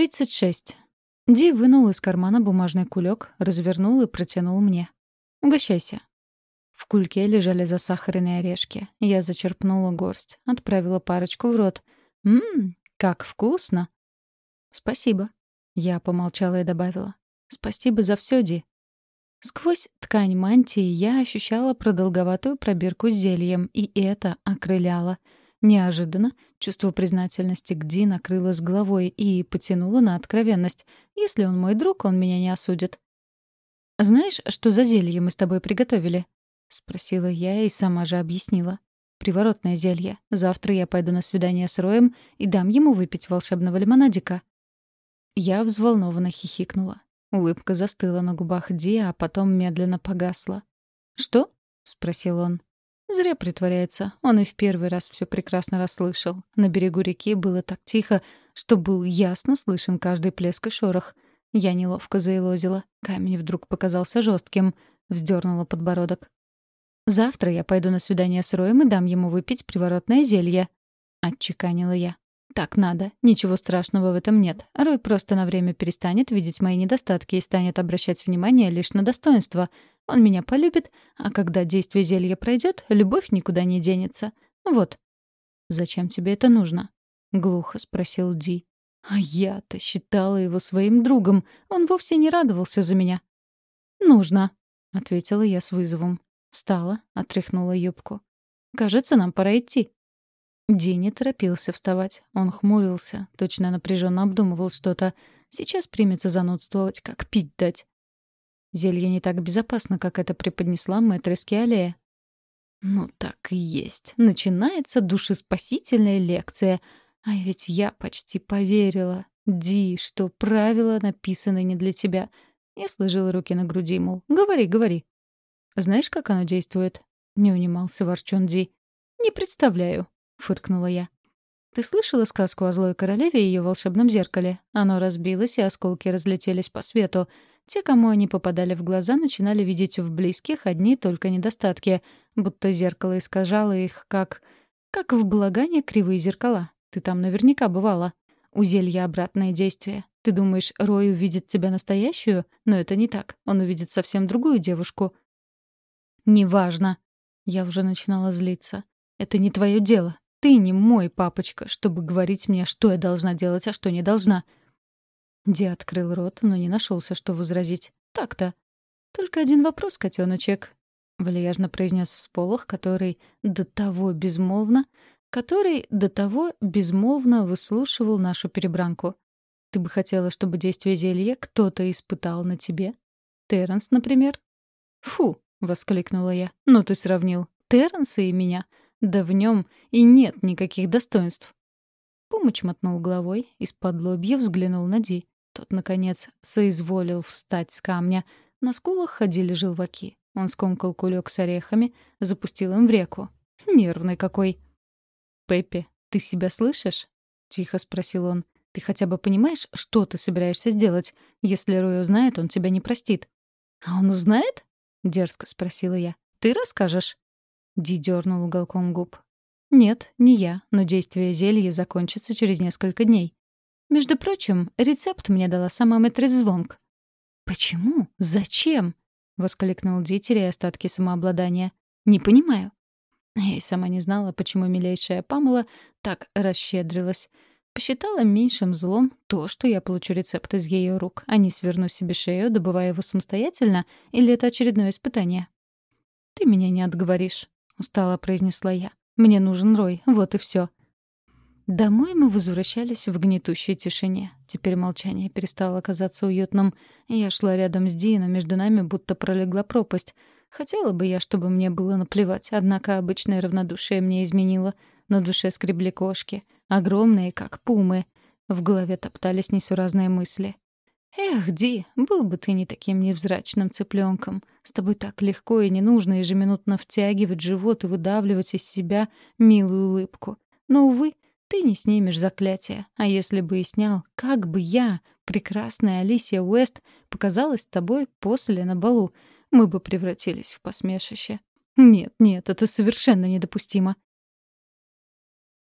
36. Ди вынул из кармана бумажный кулек, развернул и протянул мне. «Угощайся». В кульке лежали засахаренные орешки. Я зачерпнула горсть, отправила парочку в рот. «Ммм, как вкусно!» «Спасибо». Я помолчала и добавила. «Спасибо за все, Ди». Сквозь ткань мантии я ощущала продолговатую пробирку с зельем, и это окрыляло. Неожиданно чувство признательности к Ди накрыло с головой и потянуло на откровенность. Если он мой друг, он меня не осудит. «Знаешь, что за зелье мы с тобой приготовили?» — спросила я и сама же объяснила. «Приворотное зелье. Завтра я пойду на свидание с Роем и дам ему выпить волшебного лимонадика». Я взволнованно хихикнула. Улыбка застыла на губах Ди, а потом медленно погасла. «Что?» — спросил он. Зря притворяется. Он и в первый раз все прекрасно расслышал. На берегу реки было так тихо, что был ясно слышен каждый плеск и шорох. Я неловко заилозила. Камень вдруг показался жестким. Вздернула подбородок. «Завтра я пойду на свидание с Роем и дам ему выпить приворотное зелье», — отчеканила я. Так надо, ничего страшного в этом нет. Рой просто на время перестанет видеть мои недостатки и станет обращать внимание лишь на достоинства. Он меня полюбит, а когда действие зелья пройдет, любовь никуда не денется. Вот. «Зачем тебе это нужно?» — глухо спросил Ди. А я-то считала его своим другом. Он вовсе не радовался за меня. «Нужно», — ответила я с вызовом. Встала, отряхнула юбку. «Кажется, нам пора идти». Ди не торопился вставать. Он хмурился, точно напряженно обдумывал что-то. Сейчас примется занудствовать, как пить дать. Зелье не так безопасно, как это преподнесла мэтрис Киалея. Ну так и есть. Начинается душеспасительная лекция. А ведь я почти поверила. Ди, что правила написаны не для тебя. Я сложила руки на груди, мол, говори, говори. Знаешь, как оно действует? Не унимался ворчун Ди. Не представляю, фыркнула я. Ты слышала сказку о злой королеве и ее волшебном зеркале? Оно разбилось, и осколки разлетелись по свету. Те, кому они попадали в глаза, начинали видеть в близких одни только недостатки, будто зеркало искажало их, как... как в балагане кривые зеркала. Ты там наверняка бывала. У зелья обратное действие. Ты думаешь, Рой увидит тебя настоящую? Но это не так. Он увидит совсем другую девушку. «Неважно». Я уже начинала злиться. «Это не твое дело. Ты не мой папочка, чтобы говорить мне, что я должна делать, а что не должна. Ди открыл рот, но не нашелся, что возразить. Так-то. Только один вопрос, котеночек. Вальяжно произнес всполох, который до того безмолвно, который до того безмолвно выслушивал нашу перебранку. Ты бы хотела, чтобы действие зелья кто-то испытал на тебе? Терренс, например? Фу, воскликнула я. Ну ты сравнил Терренса и меня. Да в нем и нет никаких достоинств. Пумыч мотнул головой, из-под лобья взглянул на Ди. Тот, наконец, соизволил встать с камня. На скулах ходили желваки. Он скомкал кулек с орехами, запустил им в реку. Нервный какой. «Пеппи, ты себя слышишь?» — тихо спросил он. «Ты хотя бы понимаешь, что ты собираешься сделать? Если Рой узнает, он тебя не простит». «А он узнает?» — дерзко спросила я. «Ты расскажешь?» Ди дернул уголком губ. «Нет, не я, но действие зелья закончится через несколько дней. Между прочим, рецепт мне дала сама мэтрис Звонг». «Почему? Зачем?» — воскликнул Ди, теряя остатки самообладания. «Не понимаю». Я и сама не знала, почему милейшая Памела так расщедрилась. Посчитала меньшим злом то, что я получу рецепт из ее рук, а не сверну себе шею, добывая его самостоятельно, или это очередное испытание. «Ты меня не отговоришь», устало произнесла я. Мне нужен Рой, вот и все. Домой мы возвращались в гнетущей тишине. Теперь молчание перестало казаться уютным. Я шла рядом с Ди, но между нами будто пролегла пропасть. Хотела бы я, чтобы мне было наплевать, однако обычное равнодушие мне изменило. На душе скребли кошки, огромные, как пумы. В голове топтались несуразные мысли. «Эх, Ди, был бы ты не таким невзрачным цыпленком. С тобой так легко и не нужно ежеминутно втягивать живот и выдавливать из себя милую улыбку. Но, увы, ты не снимешь заклятие. А если бы и снял, как бы я, прекрасная Алисия Уэст, показалась тобой после на балу, мы бы превратились в посмешище. Нет, нет, это совершенно недопустимо.